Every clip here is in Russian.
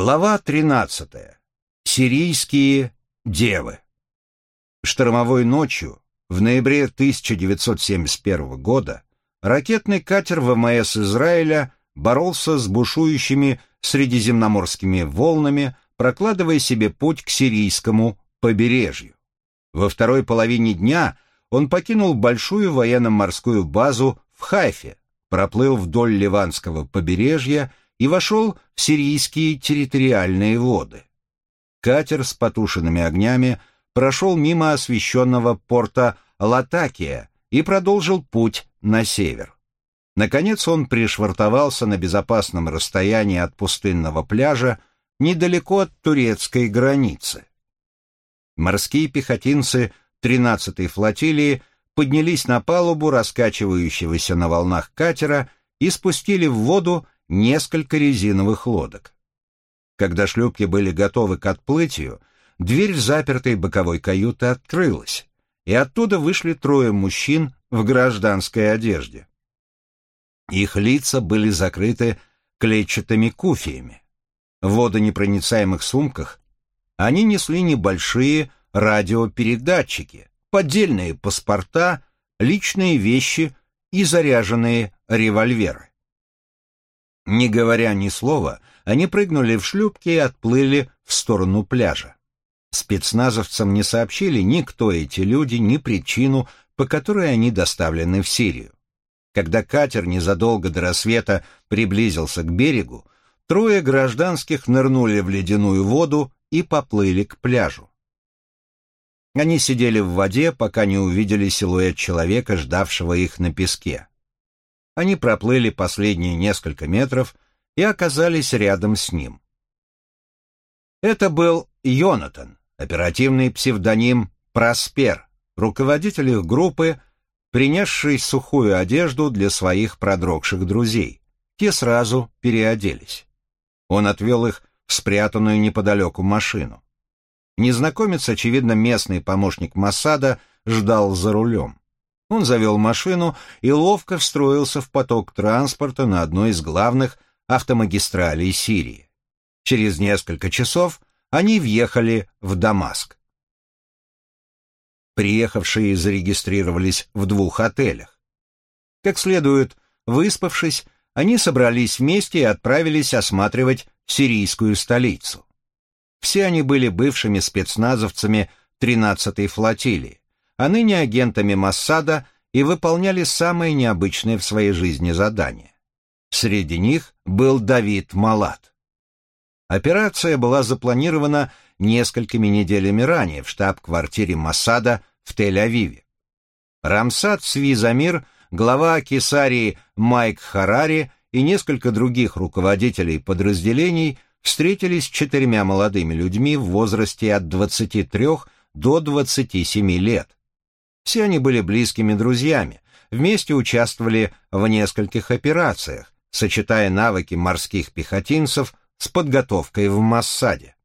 Глава 13. Сирийские девы. Штормовой ночью, в ноябре 1971 года, ракетный катер ВМС Израиля боролся с бушующими средиземноморскими волнами, прокладывая себе путь к сирийскому побережью. Во второй половине дня он покинул большую военно-морскую базу в Хайфе, проплыл вдоль ливанского побережья и вошел в сирийские территориальные воды. Катер с потушенными огнями прошел мимо освещенного порта Латакия и продолжил путь на север. Наконец он пришвартовался на безопасном расстоянии от пустынного пляжа недалеко от турецкой границы. Морские пехотинцы 13-й флотилии поднялись на палубу раскачивающегося на волнах катера и спустили в воду несколько резиновых лодок. Когда шлюпки были готовы к отплытию, дверь запертой боковой каюты открылась, и оттуда вышли трое мужчин в гражданской одежде. Их лица были закрыты клетчатыми куфиями. В водонепроницаемых сумках они несли небольшие радиопередатчики, поддельные паспорта, личные вещи и заряженные револьверы. Не говоря ни слова, они прыгнули в шлюпки и отплыли в сторону пляжа. Спецназовцам не сообщили ни кто эти люди, ни причину, по которой они доставлены в Сирию. Когда катер незадолго до рассвета приблизился к берегу, трое гражданских нырнули в ледяную воду и поплыли к пляжу. Они сидели в воде, пока не увидели силуэт человека, ждавшего их на песке. Они проплыли последние несколько метров и оказались рядом с ним. Это был Йонатан, оперативный псевдоним Проспер, руководитель их группы, принесший сухую одежду для своих продрогших друзей. Те сразу переоделись. Он отвел их в спрятанную неподалеку машину. Незнакомец, очевидно, местный помощник Массада, ждал за рулем. Он завел машину и ловко встроился в поток транспорта на одной из главных автомагистралей Сирии. Через несколько часов они въехали в Дамаск. Приехавшие зарегистрировались в двух отелях. Как следует, выспавшись, они собрались вместе и отправились осматривать сирийскую столицу. Все они были бывшими спецназовцами 13-й флотилии а ныне агентами Массада и выполняли самые необычные в своей жизни задания. Среди них был Давид Малат. Операция была запланирована несколькими неделями ранее в штаб-квартире Массада в Тель-Авиве. Рамсад Свизамир, глава Кесарии Майк Харари и несколько других руководителей подразделений встретились с четырьмя молодыми людьми в возрасте от 23 до 27 лет, все они были близкими друзьями, вместе участвовали в нескольких операциях, сочетая навыки морских пехотинцев с подготовкой в Массаде.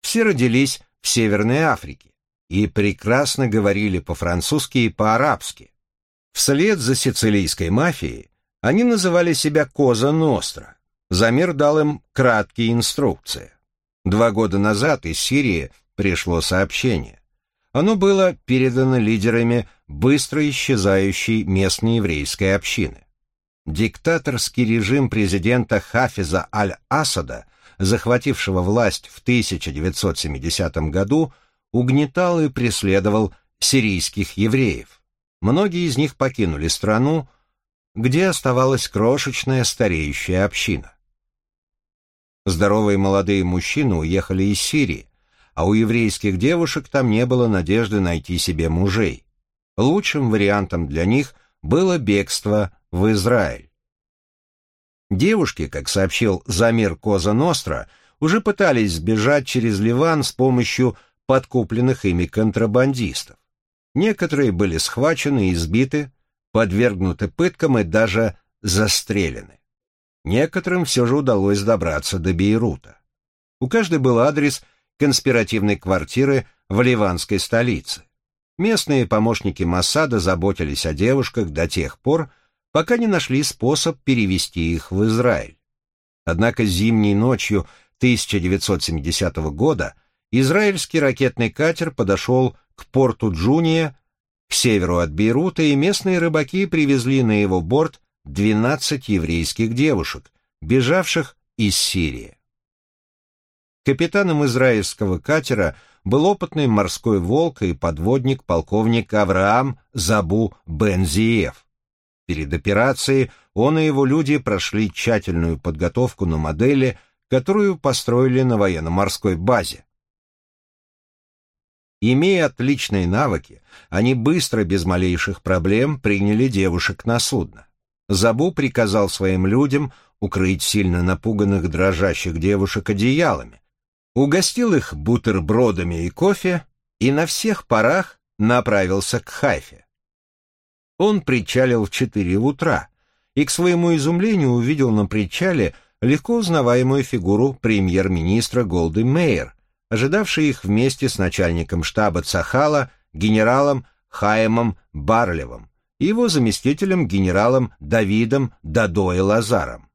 Все родились в Северной Африке и прекрасно говорили по-французски и по-арабски. Вслед за сицилийской мафией они называли себя Коза Ностра. Замир дал им краткие инструкции. Два года назад из Сирии пришло сообщение. Оно было передано лидерами быстро исчезающей местной еврейской общины. Диктаторский режим президента Хафиза аль-Асада, захватившего власть в 1970 году, угнетал и преследовал сирийских евреев. Многие из них покинули страну, где оставалась крошечная стареющая община. Здоровые молодые мужчины уехали из Сирии, а у еврейских девушек там не было надежды найти себе мужей. Лучшим вариантом для них было бегство в Израиль. Девушки, как сообщил Замир Коза Ностра, уже пытались сбежать через Ливан с помощью подкупленных ими контрабандистов. Некоторые были схвачены и избиты, подвергнуты пыткам и даже застрелены. Некоторым все же удалось добраться до Бейрута. У каждой был адрес конспиративной квартиры в ливанской столице. Местные помощники Массада заботились о девушках до тех пор, пока не нашли способ перевести их в Израиль. Однако зимней ночью 1970 года израильский ракетный катер подошел к порту Джуния, к северу от Бейрута, и местные рыбаки привезли на его борт 12 еврейских девушек, бежавших из Сирии. Капитаном израильского катера был опытный морской волк и подводник полковник Авраам Забу Бензиев. Перед операцией он и его люди прошли тщательную подготовку на модели, которую построили на военно-морской базе. Имея отличные навыки, они быстро, без малейших проблем, приняли девушек на судно. Забу приказал своим людям укрыть сильно напуганных дрожащих девушек одеялами, угостил их бутербродами и кофе и на всех парах направился к Хайфе. Он причалил в четыре утра и, к своему изумлению, увидел на причале легко узнаваемую фигуру премьер-министра Голды Мейер, ожидавшей их вместе с начальником штаба Цахала, генералом Хаемом Барлевым и его заместителем генералом Давидом Дадой Лазаром.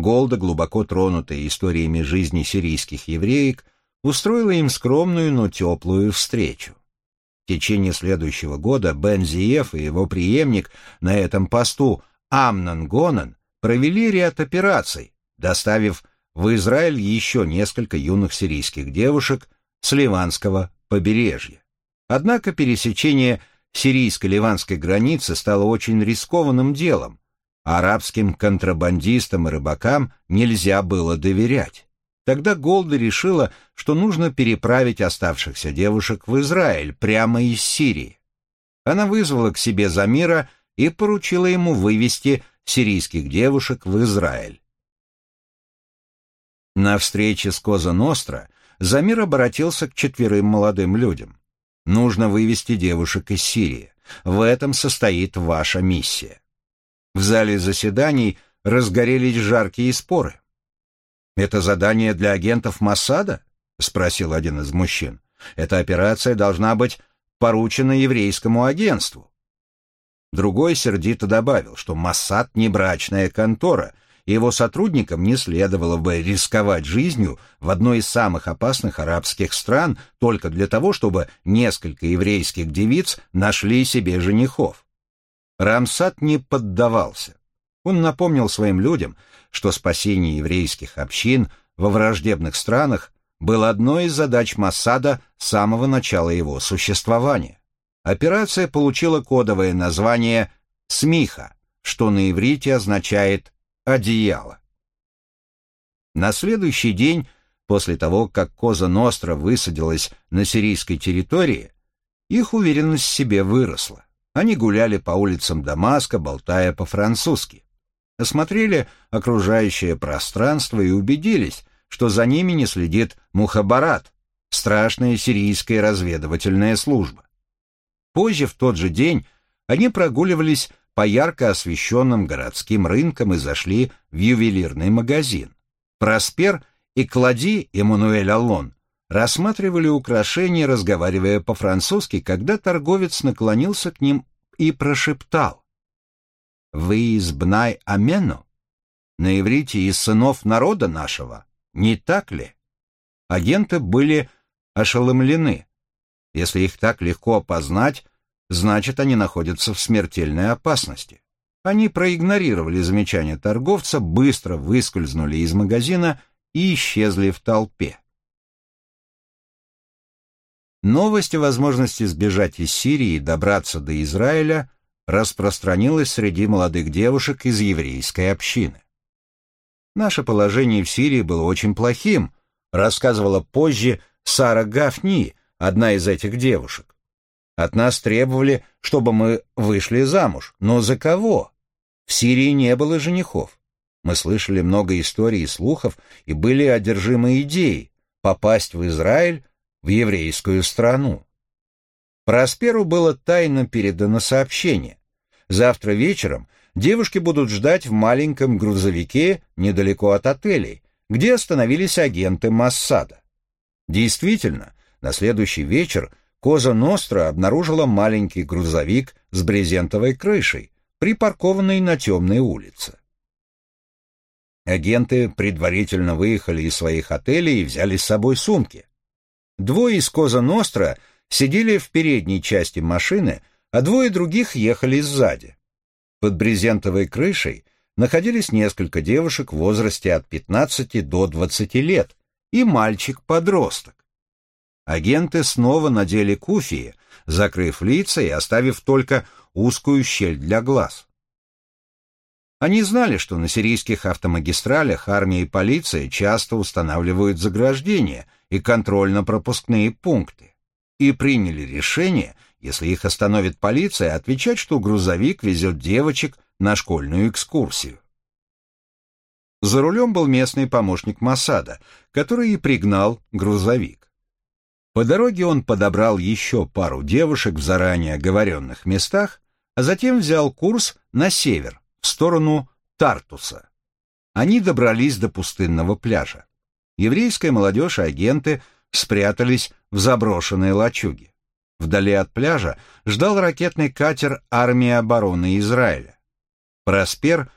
Голда, глубоко тронутая историями жизни сирийских евреек, устроила им скромную, но теплую встречу. В течение следующего года Бен Зиев и его преемник на этом посту Амнан Гонан провели ряд операций, доставив в Израиль еще несколько юных сирийских девушек с ливанского побережья. Однако пересечение сирийско-ливанской границы стало очень рискованным делом, Арабским контрабандистам и рыбакам нельзя было доверять. Тогда Голда решила, что нужно переправить оставшихся девушек в Израиль прямо из Сирии. Она вызвала к себе Замира и поручила ему вывести сирийских девушек в Израиль. На встрече с Коза Ностра Замир обратился к четверым молодым людям. «Нужно вывести девушек из Сирии. В этом состоит ваша миссия». В зале заседаний разгорелись жаркие споры. «Это задание для агентов Моссада?» — спросил один из мужчин. «Эта операция должна быть поручена еврейскому агентству». Другой сердито добавил, что Моссад не брачная контора, и его сотрудникам не следовало бы рисковать жизнью в одной из самых опасных арабских стран только для того, чтобы несколько еврейских девиц нашли себе женихов. Рамсат не поддавался. Он напомнил своим людям, что спасение еврейских общин во враждебных странах было одной из задач Массада с самого начала его существования. Операция получила кодовое название «Смиха», что на иврите означает «одеяло». На следующий день, после того, как Коза Ностра высадилась на сирийской территории, их уверенность в себе выросла. Они гуляли по улицам Дамаска, болтая по-французски. Осмотрели окружающее пространство и убедились, что за ними не следит Мухабарат, страшная сирийская разведывательная служба. Позже, в тот же день, они прогуливались по ярко освещенным городским рынкам и зашли в ювелирный магазин. Проспер и Клади Эммануэль Аллон рассматривали украшения, разговаривая по-французски, когда торговец наклонился к ним и прошептал. «Вы из Бнай Амену? На иврите из сынов народа нашего, не так ли?» Агенты были ошеломлены. Если их так легко опознать, значит, они находятся в смертельной опасности. Они проигнорировали замечание торговца, быстро выскользнули из магазина и исчезли в толпе. Новость о возможности сбежать из Сирии и добраться до Израиля распространилась среди молодых девушек из еврейской общины. Наше положение в Сирии было очень плохим, рассказывала позже Сара Гафни, одна из этих девушек. От нас требовали, чтобы мы вышли замуж. Но за кого? В Сирии не было женихов. Мы слышали много историй и слухов и были одержимы идеей попасть в Израиль в еврейскую страну. Просперу было тайно передано сообщение. Завтра вечером девушки будут ждать в маленьком грузовике недалеко от отелей, где остановились агенты Массада. Действительно, на следующий вечер Коза Ностра обнаружила маленький грузовик с брезентовой крышей, припаркованный на темной улице. Агенты предварительно выехали из своих отелей и взяли с собой сумки. Двое из Коза Ностра сидели в передней части машины, а двое других ехали сзади. Под брезентовой крышей находились несколько девушек в возрасте от 15 до 20 лет и мальчик-подросток. Агенты снова надели куфии, закрыв лица и оставив только узкую щель для глаз. Они знали, что на сирийских автомагистралях армия и полиция часто устанавливают заграждения и контрольно-пропускные пункты, и приняли решение, если их остановит полиция, отвечать, что грузовик везет девочек на школьную экскурсию. За рулем был местный помощник Масада, который и пригнал грузовик. По дороге он подобрал еще пару девушек в заранее оговоренных местах, а затем взял курс на север, в сторону Тартуса. Они добрались до пустынного пляжа. Еврейская молодежь и агенты спрятались в заброшенной лачуге. Вдали от пляжа ждал ракетный катер армии обороны Израиля. Проспер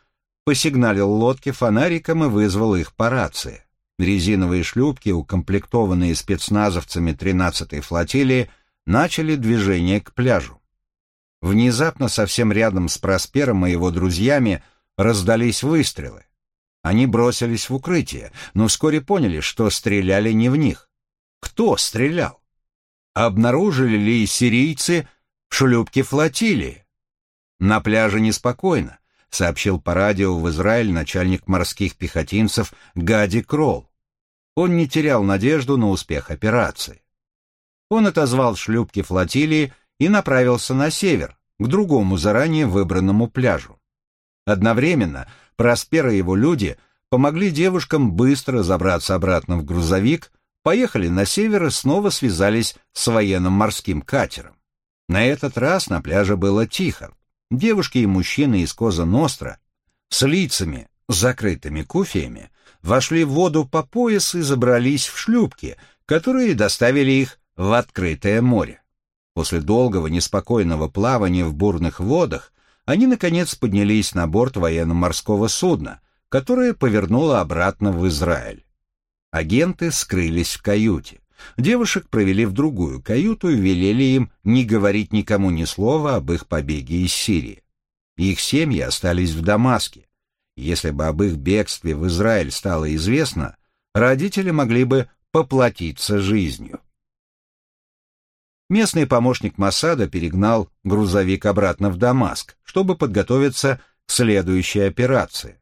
посигналил лодке фонариком и вызвал их по рации. Резиновые шлюпки, укомплектованные спецназовцами 13-й флотилии, начали движение к пляжу. Внезапно совсем рядом с Проспером и его друзьями раздались выстрелы. Они бросились в укрытие, но вскоре поняли, что стреляли не в них. Кто стрелял? Обнаружили ли сирийцы в шлюпке флотилии? На пляже неспокойно, сообщил по радио в Израиль начальник морских пехотинцев Гади Кролл. Он не терял надежду на успех операции. Он отозвал шлюпки флотилии и направился на север, к другому заранее выбранному пляжу. Одновременно Проспер и его люди помогли девушкам быстро забраться обратно в грузовик, поехали на север и снова связались с военным морским катером. На этот раз на пляже было тихо. Девушки и мужчины из Коза Ностра с лицами, закрытыми куфиями, вошли в воду по пояс и забрались в шлюпки, которые доставили их в открытое море. После долгого неспокойного плавания в бурных водах они, наконец, поднялись на борт военно-морского судна, которое повернуло обратно в Израиль. Агенты скрылись в каюте. Девушек провели в другую каюту и велели им не говорить никому ни слова об их побеге из Сирии. Их семьи остались в Дамаске. Если бы об их бегстве в Израиль стало известно, родители могли бы поплатиться жизнью. Местный помощник Масада перегнал грузовик обратно в Дамаск, чтобы подготовиться к следующей операции.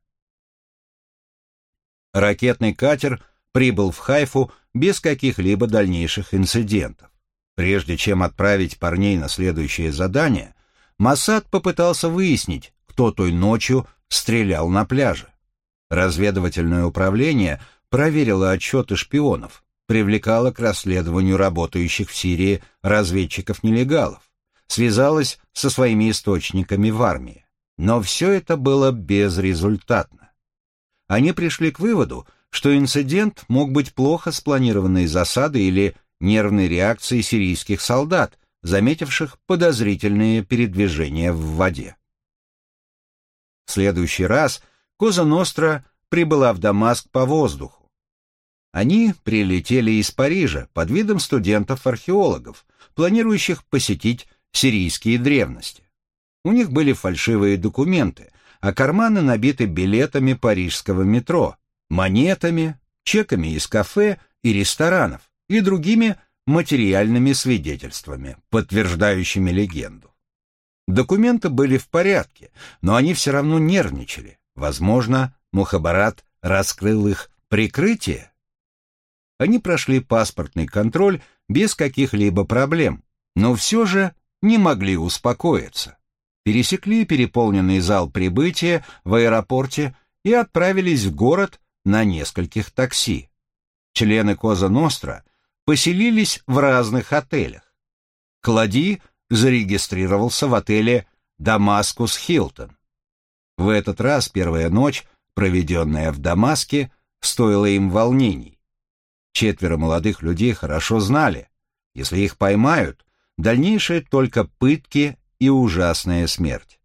Ракетный катер прибыл в Хайфу без каких-либо дальнейших инцидентов. Прежде чем отправить парней на следующее задание, Масад попытался выяснить, кто той ночью стрелял на пляже. Разведывательное управление проверило отчеты шпионов, привлекала к расследованию работающих в Сирии разведчиков-нелегалов, связалась со своими источниками в армии. Но все это было безрезультатно. Они пришли к выводу, что инцидент мог быть плохо спланированной засадой или нервной реакцией сирийских солдат, заметивших подозрительные передвижения в воде. В следующий раз Коза Ностра прибыла в Дамаск по воздуху, они прилетели из Парижа под видом студентов-археологов, планирующих посетить сирийские древности. У них были фальшивые документы, а карманы набиты билетами парижского метро, монетами, чеками из кафе и ресторанов и другими материальными свидетельствами, подтверждающими легенду. Документы были в порядке, но они все равно нервничали. Возможно, Мухабарат раскрыл их прикрытие они прошли паспортный контроль без каких-либо проблем, но все же не могли успокоиться. Пересекли переполненный зал прибытия в аэропорте и отправились в город на нескольких такси. Члены Коза Ностра поселились в разных отелях. Клади зарегистрировался в отеле «Дамаскус Хилтон». В этот раз первая ночь, проведенная в Дамаске, стоила им волнений. Четверо молодых людей хорошо знали, если их поймают, дальнейшее только пытки и ужасная смерть.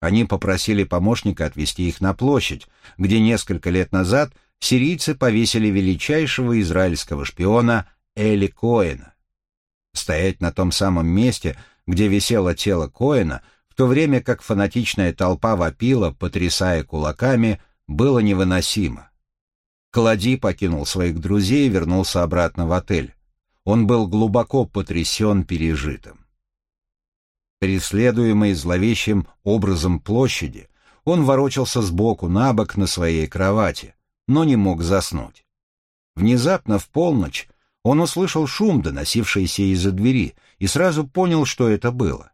Они попросили помощника отвезти их на площадь, где несколько лет назад сирийцы повесили величайшего израильского шпиона Эли Коэна. Стоять на том самом месте, где висело тело Коэна, в то время как фанатичная толпа вопила, потрясая кулаками, было невыносимо. Клади покинул своих друзей и вернулся обратно в отель. Он был глубоко потрясен пережитым. Преследуемый зловещим образом площади, он ворочался сбоку на бок на своей кровати, но не мог заснуть. Внезапно в полночь он услышал шум, доносившийся из-за двери, и сразу понял, что это было.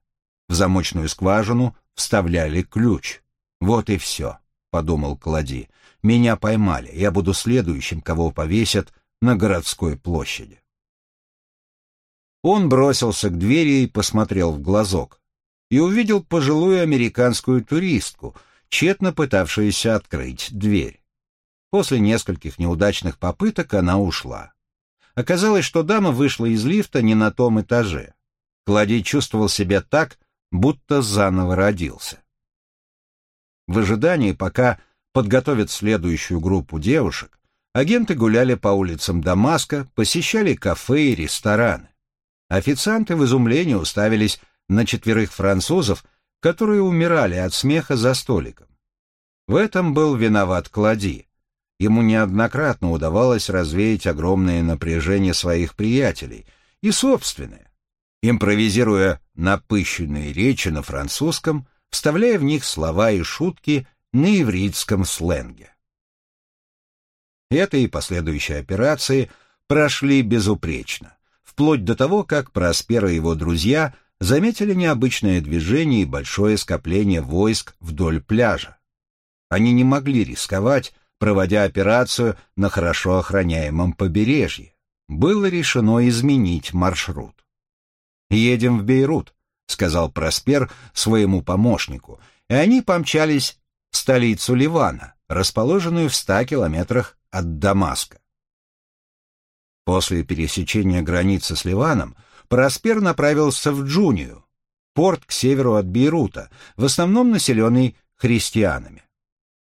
В замочную скважину вставляли ключ. «Вот и все», — подумал Клади. «Меня поймали, я буду следующим, кого повесят на городской площади». Он бросился к двери и посмотрел в глазок. И увидел пожилую американскую туристку, тщетно пытавшуюся открыть дверь. После нескольких неудачных попыток она ушла. Оказалось, что дама вышла из лифта не на том этаже. Кладей чувствовал себя так, будто заново родился. В ожидании, пока подготовят следующую группу девушек, агенты гуляли по улицам Дамаска, посещали кафе и рестораны. Официанты в изумлении уставились на четверых французов, которые умирали от смеха за столиком. В этом был виноват Клади. Ему неоднократно удавалось развеять огромное напряжение своих приятелей и собственное, импровизируя напыщенные речи на французском, вставляя в них слова и шутки на ивритском сленге. Это и последующие операции прошли безупречно вплоть до того, как Проспер и его друзья заметили необычное движение и большое скопление войск вдоль пляжа. Они не могли рисковать, проводя операцию на хорошо охраняемом побережье. Было решено изменить маршрут. «Едем в Бейрут», — сказал Проспер своему помощнику, и они помчались в столицу Ливана, расположенную в ста километрах от Дамаска. После пересечения границы с Ливаном Проспер направился в Джунию, порт к северу от Бейрута, в основном населенный христианами.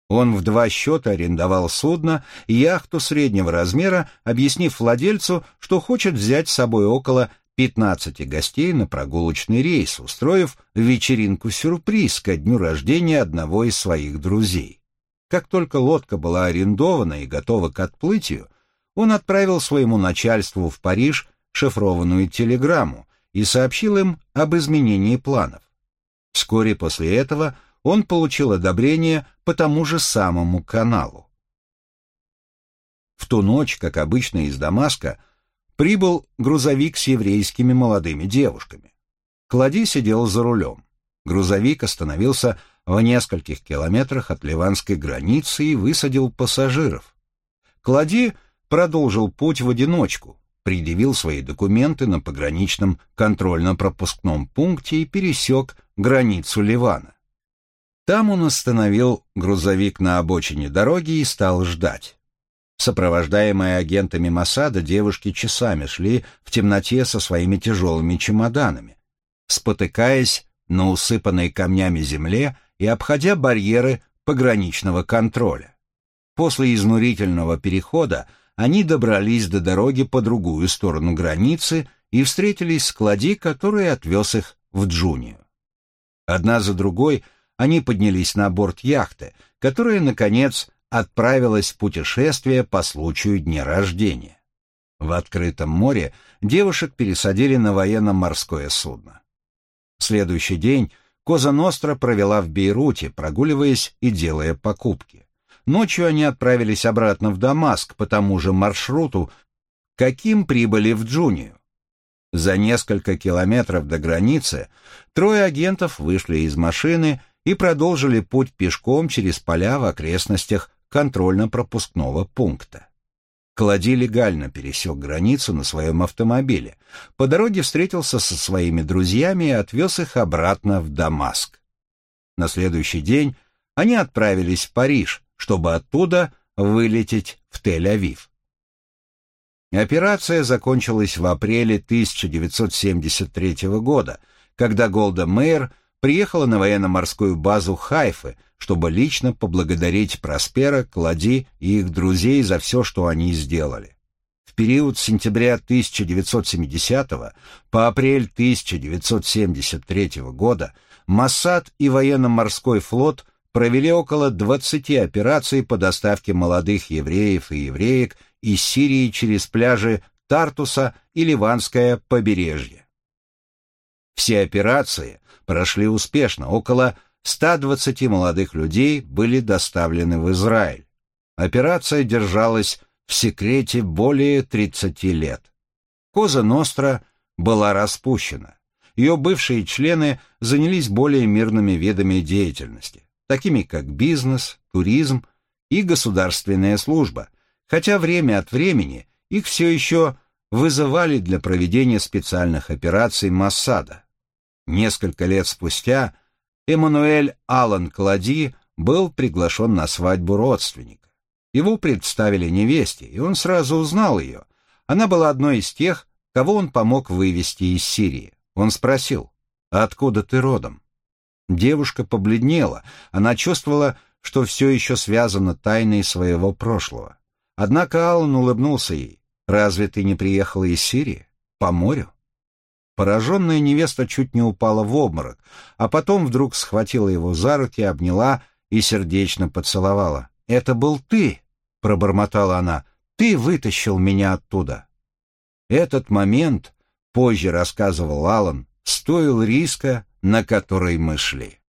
Он в два счета арендовал судно яхту среднего размера, объяснив владельцу, что хочет взять с собой около 15 гостей на прогулочный рейс, устроив вечеринку-сюрприз ко дню рождения одного из своих друзей. Как только лодка была арендована и готова к отплытию, он отправил своему начальству в Париж шифрованную телеграмму и сообщил им об изменении планов. Вскоре после этого он получил одобрение по тому же самому каналу. В ту ночь, как обычно из Дамаска, прибыл грузовик с еврейскими молодыми девушками. Клади сидел за рулем. Грузовик остановился в нескольких километрах от ливанской границы и высадил пассажиров. Клади продолжил путь в одиночку, предъявил свои документы на пограничном контрольно-пропускном пункте и пересек границу Ливана. Там он остановил грузовик на обочине дороги и стал ждать. Сопровождаемые агентами Масада девушки часами шли в темноте со своими тяжелыми чемоданами, спотыкаясь на усыпанной камнями земле и обходя барьеры пограничного контроля. После изнурительного перехода они добрались до дороги по другую сторону границы и встретились с Клади, который отвез их в Джунию. Одна за другой они поднялись на борт яхты, которая, наконец, отправилась в путешествие по случаю дня рождения. В открытом море девушек пересадили на военно-морское судно. Следующий день Коза Ностра провела в Бейруте, прогуливаясь и делая покупки. Ночью они отправились обратно в Дамаск по тому же маршруту, каким прибыли в Джунию. За несколько километров до границы трое агентов вышли из машины и продолжили путь пешком через поля в окрестностях контрольно-пропускного пункта. Клади легально пересек границу на своем автомобиле. По дороге встретился со своими друзьями и отвез их обратно в Дамаск. На следующий день они отправились в Париж, чтобы оттуда вылететь в Тель-Авив. Операция закончилась в апреле 1973 года, когда Голда Мейер приехала на военно-морскую базу Хайфы, чтобы лично поблагодарить Проспера, Клади и их друзей за все, что они сделали. В период с сентября 1970 по апрель 1973 года Моссад и военно-морской флот провели около 20 операций по доставке молодых евреев и евреек из Сирии через пляжи Тартуса и Ливанское побережье. Все операции прошли успешно, около 120 молодых людей были доставлены в Израиль. Операция держалась в секрете более 30 лет. Коза Ностра была распущена. Ее бывшие члены занялись более мирными видами деятельности, такими как бизнес, туризм и государственная служба, хотя время от времени их все еще вызывали для проведения специальных операций Массада. Несколько лет спустя Эммануэль Аллан Клади был приглашен на свадьбу родственника. Его представили невесте, и он сразу узнал ее. Она была одной из тех, кого он помог вывести из Сирии. Он спросил, «Откуда ты родом?» Девушка побледнела, она чувствовала, что все еще связано тайной своего прошлого. Однако Аллан улыбнулся ей. «Разве ты не приехала из Сирии? По морю?» Пораженная невеста чуть не упала в обморок, а потом вдруг схватила его за руки, обняла и сердечно поцеловала. «Это был ты!» — пробормотала она. «Ты вытащил меня оттуда!» Этот момент, позже рассказывал Алан, стоил риска, на который мы шли.